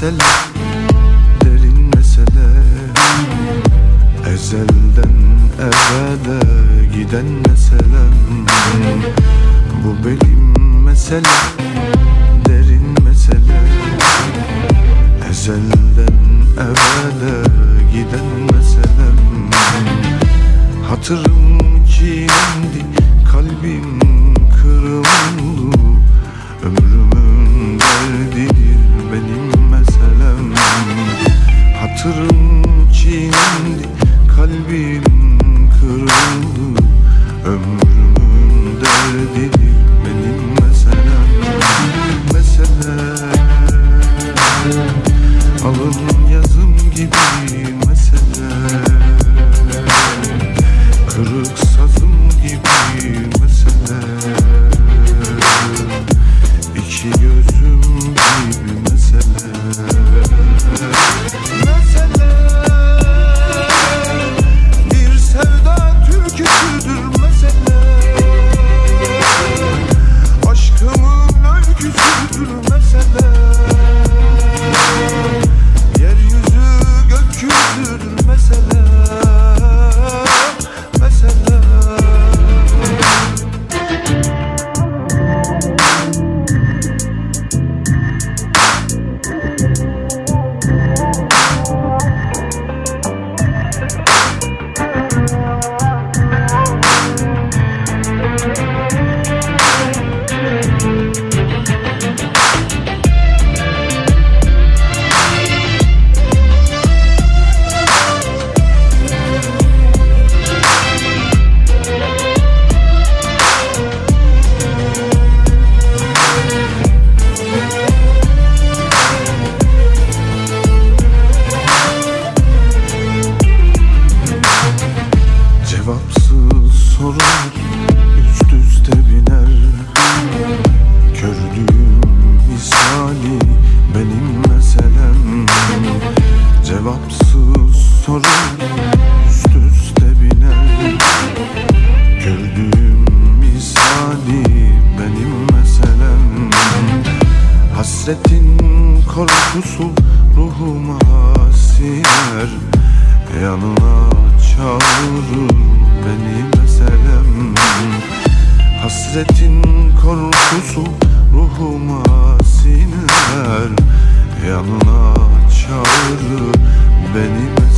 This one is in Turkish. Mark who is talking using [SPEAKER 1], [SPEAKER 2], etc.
[SPEAKER 1] mesele Derin mesele Ezelden ebede giden meselem Bu benim mesele Derin mesele. Ezelden ebede giden meselem Hatırım çiğnendi Kalbim kırıldı. Ömrümün derdi Hatırım çiğnendi kalbim kırıldı. Ömrümün derdidir benim meselem. Mesele Alın yazım gibi Hasretin korkusu ruhuma siner Yanına çağırır beni meselem. Hasretin korkusu ruhuma siner Yanına çağırır beni meselem.